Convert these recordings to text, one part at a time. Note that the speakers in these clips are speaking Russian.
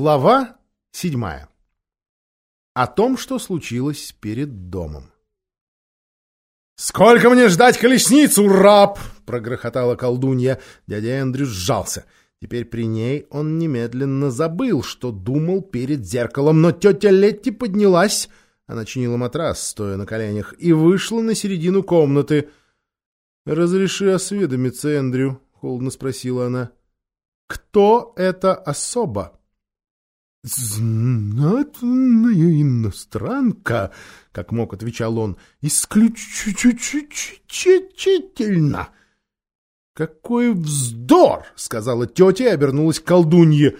Глава седьмая. О том, что случилось перед домом. «Сколько мне ждать колесницу, раб?» — прогрохотала колдунья. Дядя Эндрю сжался. Теперь при ней он немедленно забыл, что думал перед зеркалом, но тетя Летти поднялась, она чинила матрас, стоя на коленях, и вышла на середину комнаты. «Разреши осведомиться, Эндрю», — холодно спросила она. «Кто это особа?» «Знатная иностранка», — как мог отвечал он, — «исключительно». «Какой вздор!» — сказала тетя и обернулась к колдунье.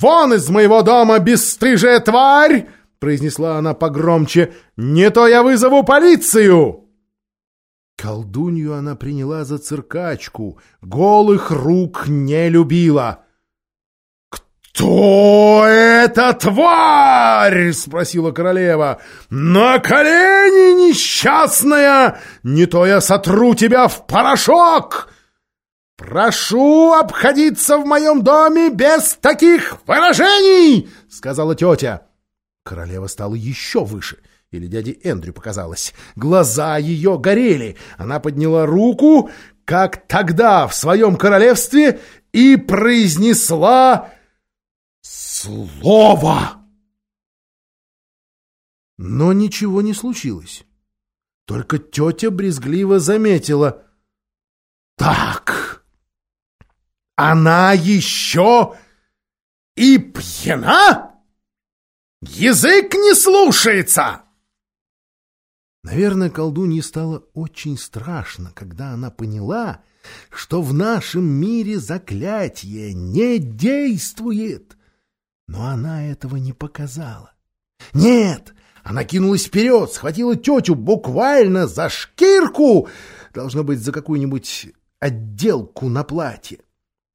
«Вон из моего дома, бесстыжая тварь!» — произнесла она погромче. «Не то я вызову полицию!» Колдунью она приняла за циркачку, голых рук не любила. «Кто эта тварь?» — спросила королева. «На колени, несчастная! Не то я сотру тебя в порошок!» «Прошу обходиться в моем доме без таких выражений!» — сказала тетя. Королева стала еще выше, или дяде Эндрю показалось. Глаза ее горели. Она подняла руку, как тогда в своем королевстве, и произнесла слово. Но ничего не случилось. Только тетя брезгливо заметила. «Так, она еще и пьяна? Язык не слушается!» Наверное, колдунье стало очень страшно, когда она поняла, что в нашем мире заклятие не действует. Но она этого не показала. Нет, она кинулась вперед, схватила тетю буквально за шкирку, должно быть, за какую-нибудь отделку на платье.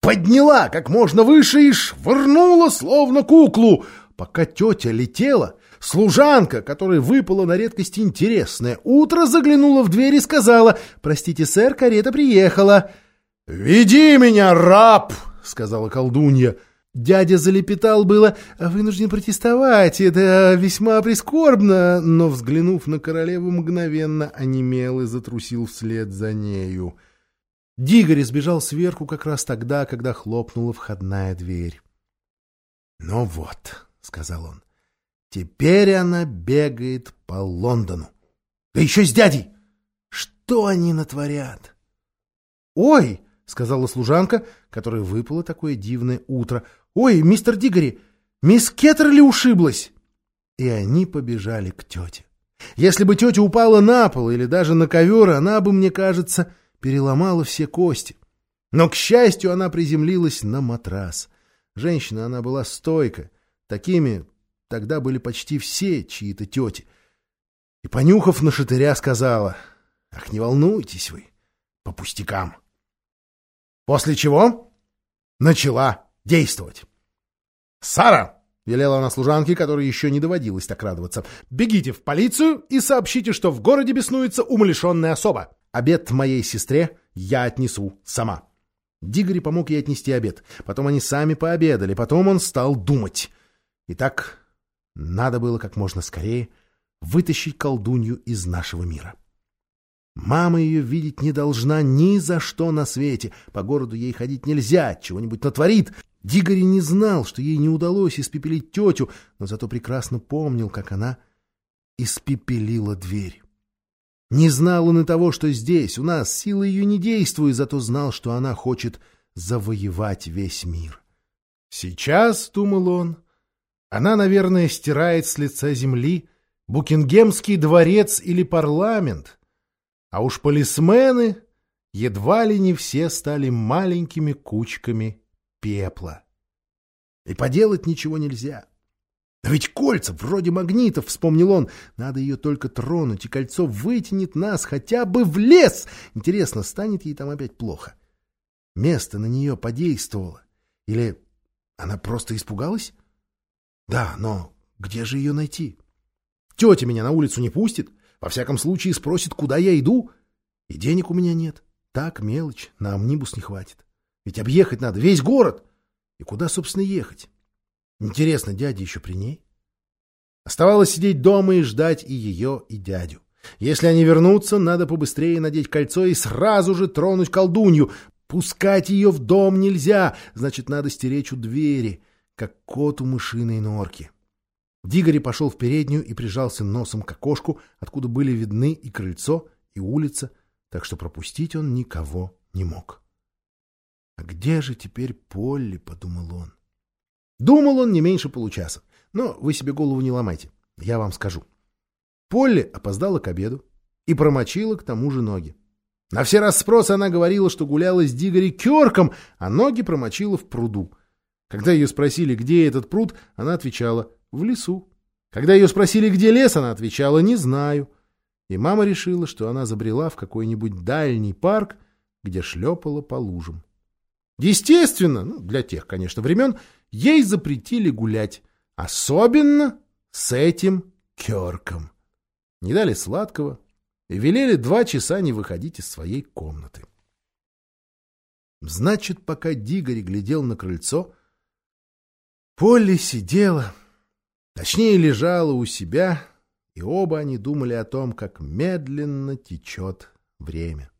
Подняла как можно выше и швырнула, словно куклу. Пока тетя летела, служанка, которой выпало на редкость интересное утро, заглянула в дверь и сказала, «Простите, сэр, карета приехала». «Веди меня, раб!» — сказала колдунья. Дядя залепетал было, вынужден протестовать, это весьма прискорбно, но, взглянув на королеву, мгновенно онемел и затрусил вслед за нею. Дигори сбежал сверху как раз тогда, когда хлопнула входная дверь. — Ну вот, — сказал он, — теперь она бегает по Лондону. Да еще с дядей! Что они натворят? — Ой! — сказала служанка, которой выпало такое дивное утро — «Ой, мистер Дигори, мисс Кеттерли ушиблась!» И они побежали к тете. Если бы тетя упала на пол или даже на ковер, она бы, мне кажется, переломала все кости. Но, к счастью, она приземлилась на матрас. Женщина она была стойка. Такими тогда были почти все чьи-то тети. И, понюхав на шатыря, сказала, «Ах, не волнуйтесь вы, по пустякам». После чего начала действовать. «Сара!» — велела она служанке, которой еще не доводилось так радоваться. «Бегите в полицию и сообщите, что в городе беснуется умалишенная особа. Обед моей сестре я отнесу сама». Дигори помог ей отнести обед. Потом они сами пообедали. Потом он стал думать. Итак, надо было как можно скорее вытащить колдунью из нашего мира. Мама ее видеть не должна ни за что на свете. По городу ей ходить нельзя, чего-нибудь натворит. Дигори не знал, что ей не удалось испепелить тетю, но зато прекрасно помнил, как она испепелила дверь. Не знал он и того, что здесь, у нас, сила ее не действует, зато знал, что она хочет завоевать весь мир. Сейчас, — думал он, — она, наверное, стирает с лица земли Букингемский дворец или парламент, а уж полисмены едва ли не все стали маленькими кучками пепла. И поделать ничего нельзя. Но ведь кольца вроде магнитов, вспомнил он. Надо ее только тронуть, и кольцо вытянет нас хотя бы в лес. Интересно, станет ей там опять плохо? Место на нее подействовало. Или она просто испугалась? Да, но где же ее найти? Тетя меня на улицу не пустит. Во всяком случае спросит, куда я иду. И денег у меня нет. Так, мелочь, на амнибус не хватит. Ведь объехать надо весь город. И куда, собственно, ехать? Интересно, дядя еще при ней? Оставалось сидеть дома и ждать и ее, и дядю. Если они вернутся, надо побыстрее надеть кольцо и сразу же тронуть колдунью. Пускать ее в дом нельзя, значит, надо стеречь у двери, как кот у мышиной норки. Дигори пошел в переднюю и прижался носом к окошку, откуда были видны и крыльцо, и улица, так что пропустить он никого не мог. «А где же теперь Полли?» — подумал он. Думал он не меньше получаса. Но вы себе голову не ломайте, я вам скажу. Полли опоздала к обеду и промочила к тому же ноги. На все расспросы она говорила, что гуляла с Дигори Кёрком, а ноги промочила в пруду. Когда ее спросили, где этот пруд, она отвечала «в лесу». Когда ее спросили, где лес, она отвечала «не знаю». И мама решила, что она забрела в какой-нибудь дальний парк, где шлепала по лужам. Естественно, ну, для тех, конечно, времен, ей запретили гулять, особенно с этим Кёрком. Не дали сладкого и велели два часа не выходить из своей комнаты. Значит, пока Дигори глядел на крыльцо, Полли сидела, точнее лежала у себя, и оба они думали о том, как медленно течет время.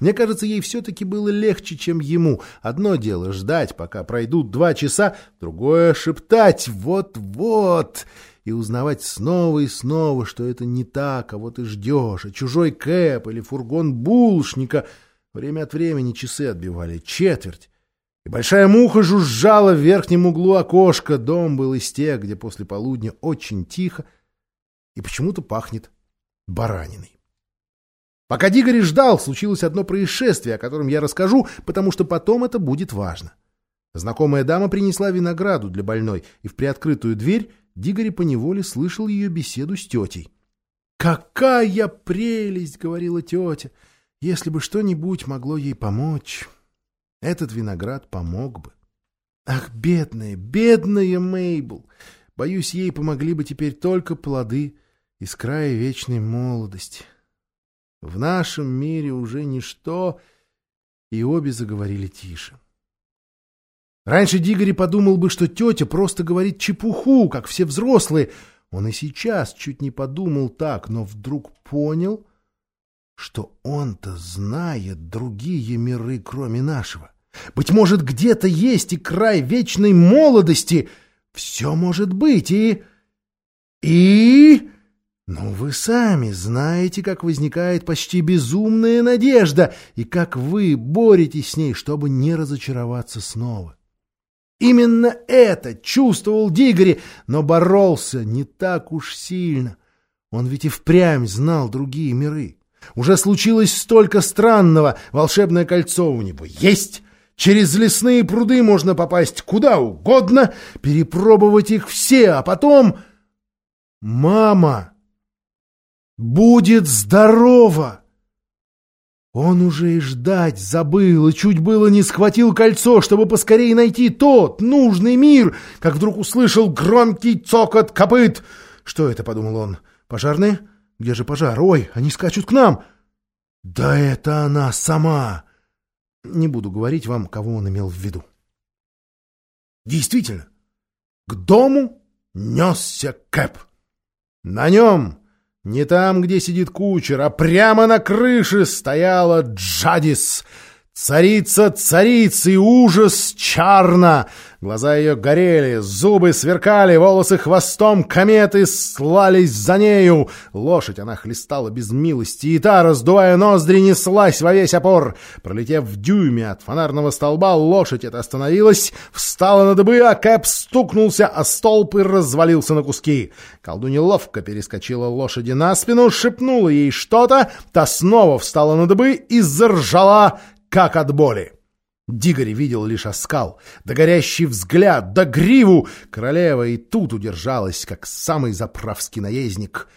Мне кажется, ей все-таки было легче, чем ему. Одно дело ждать, пока пройдут два часа, другое — шептать «вот-вот» и узнавать снова и снова, что это не так, кого ты ждешь, а чужой кэп или фургон булшника. Время от времени часы отбивали четверть. И большая муха жужжала в верхнем углу окошка. Дом был из тех, где после полудня очень тихо и почему-то пахнет бараниной. Пока Дигори ждал, случилось одно происшествие, о котором я расскажу, потому что потом это будет важно. Знакомая дама принесла винограду для больной, и в приоткрытую дверь Дигори поневоле слышал ее беседу с тетей. «Какая прелесть!» — говорила тетя. «Если бы что-нибудь могло ей помочь...» Этот виноград помог бы. Ах, бедная, бедная Мейбл! Боюсь, ей помогли бы теперь только плоды из края вечной молодости. В нашем мире уже ничто, и обе заговорили тише. Раньше Дигори подумал бы, что тетя просто говорит чепуху, как все взрослые. Он и сейчас чуть не подумал так, но вдруг понял, что он-то знает другие миры, кроме нашего. Быть может, где-то есть и край вечной молодости. Все может быть, и... И... Ну, вы сами знаете, как возникает почти безумная надежда, и как вы боретесь с ней, чтобы не разочароваться снова. Именно это чувствовал Дигори, но боролся не так уж сильно. Он ведь и впрямь знал другие миры. Уже случилось столько странного. Волшебное кольцо у него есть. Через лесные пруды можно попасть куда угодно, перепробовать их все, а потом... Мама будет здорова! Он уже и ждать забыл, и чуть было не схватил кольцо, чтобы поскорее найти тот нужный мир, как вдруг услышал громкий цокот копыт. «Что это?» — подумал он. «Пожарные? Где же пожар? Ой, они скачут к нам!» «Да это она сама!» Не буду говорить вам, кого он имел в виду. Действительно, к дому несся Кэп. На нем не там, где сидит кучер, а прямо на крыше стояла Джадис — Царица царицы, ужас чарна! Глаза ее горели, зубы сверкали, волосы хвостом кометы слались за нею. Лошадь она хлестала без милости, и та, раздувая ноздри, неслась во весь опор. Пролетев в дюйме от фонарного столба, лошадь эта остановилась, встала на дыбы, а Кэп стукнулся о столб и развалился на куски. Колдунья ловко перескочила лошади на спину, шепнула ей что-то, та снова встала на дыбы и заржала, как от боли. Дигори видел лишь оскал, да горящий взгляд, да гриву. Королева и тут удержалась, как самый заправский наездник.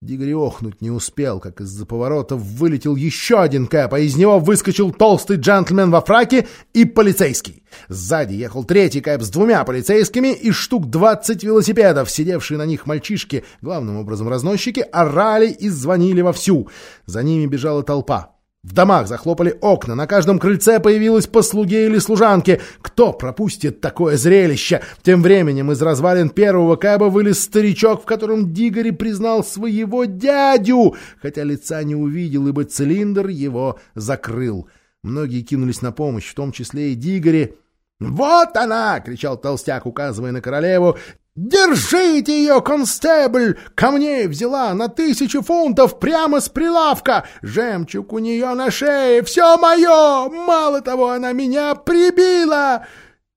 Дигори охнуть не успел, как из-за поворота вылетел еще один кэп, а из него выскочил толстый джентльмен во фраке и полицейский. Сзади ехал третий кэп с двумя полицейскими и штук двадцать велосипедов. Сидевшие на них мальчишки, главным образом разносчики, орали и звонили вовсю. За ними бежала толпа. В домах захлопали окна, на каждом крыльце появилась по слуге или служанке. Кто пропустит такое зрелище? Тем временем из развалин первого кэба вылез старичок, в котором Дигори признал своего дядю, хотя лица не увидел, ибо цилиндр его закрыл. Многие кинулись на помощь, в том числе и Дигори. «Вот она!» — кричал толстяк, указывая на королеву. «Держите ее, констебль! Ко мне взяла на тысячу фунтов прямо с прилавка! Жемчуг у нее на шее! Все мое! Мало того, она меня прибила!»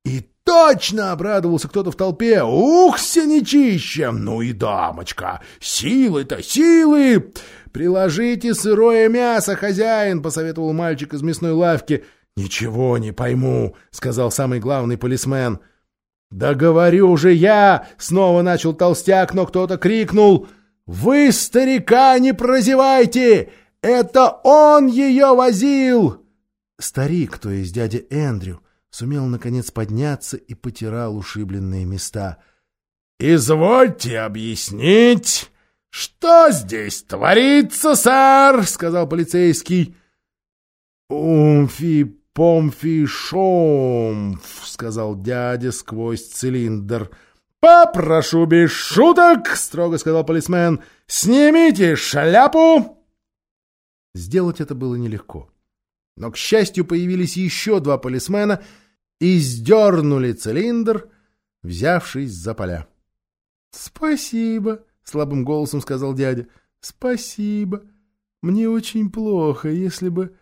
И точно обрадовался кто-то в толпе. «Ух, синячище! Ну и дамочка! Силы-то силы! Приложите сырое мясо, хозяин!» — посоветовал мальчик из мясной лавки. «Ничего не пойму», — сказал самый главный полисмен. — «Да говорю же я!» — снова начал толстяк, но кто-то крикнул. «Вы старика не прозевайте! Это он ее возил!» Старик, то есть дядя Эндрю, сумел наконец подняться и потирал ушибленные места. «Извольте объяснить, что здесь творится, сэр?» — сказал полицейский. «Умфи «Помфишомф», — сказал дядя сквозь цилиндр. «Попрошу без шуток», — строго сказал полисмен. «Снимите шляпу!» Сделать это было нелегко. Но, к счастью, появились еще два полисмена и сдернули цилиндр, взявшись за поля. «Спасибо», — слабым голосом сказал дядя. «Спасибо. Мне очень плохо, если бы...»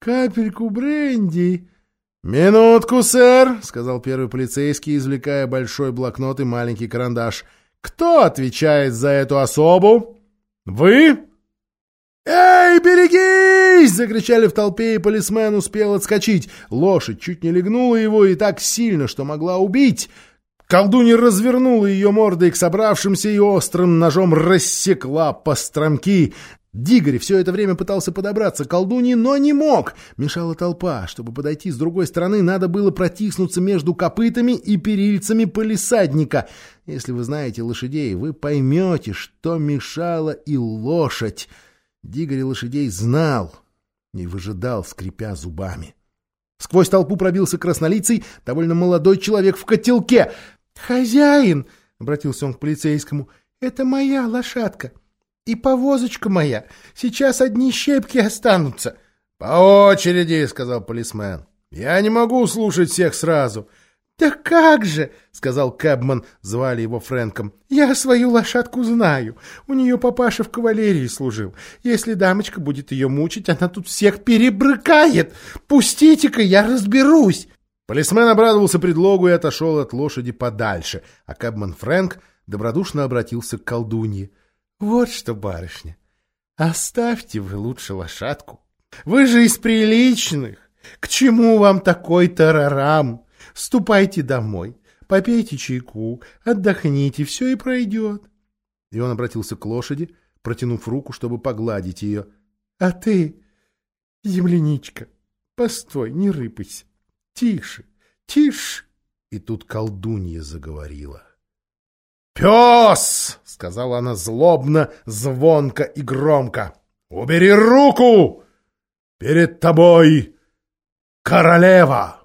Капельку бренди. Минутку, сэр, сказал первый полицейский, извлекая большой блокнот и маленький карандаш. Кто отвечает за эту особу? Вы? «Эй, берегись!» — закричали в толпе, и полисмен успел отскочить. Лошадь чуть не легнула его и так сильно, что могла убить. Колдунья развернула ее мордой к собравшимся и острым ножом рассекла постромки. Дигори все это время пытался подобраться к колдунье, но не мог. Мешала толпа. Чтобы подойти с другой стороны, надо было протиснуться между копытами и перильцами полисадника. Если вы знаете лошадей, вы поймете, что мешала и лошадь. Дигори лошадей знал и выжидал, скрипя зубами. Сквозь толпу пробился краснолицый, довольно молодой человек в котелке. «Хозяин!» — обратился он к полицейскому. «Это моя лошадка!» И повозочка моя. Сейчас одни щепки останутся. — По очереди, — сказал полисмен. — Я не могу слушать всех сразу. — Да как же, — сказал Кэбман, звали его Фрэнком. — Я свою лошадку знаю. У нее папаша в кавалерии служил. Если дамочка будет ее мучить, она тут всех перебрыкает. Пустите-ка, я разберусь. Полисмен обрадовался предлогу и отошел от лошади подальше, а Кэбман Фрэнк добродушно обратился к колдунье. Вот что, барышня, оставьте вы лучше лошадку. Вы же из приличных. К чему вам такой тарарам? Ступайте домой, попейте чайку, отдохните, все и пройдет. И он обратился к лошади, протянув руку, чтобы погладить ее. — А ты, земляничка, постой, не рыпайся. Тише, тише. И тут колдунья заговорила. «Пес!» — сказала она злобно, звонко и громко. «Убери руку! Перед тобой королева!»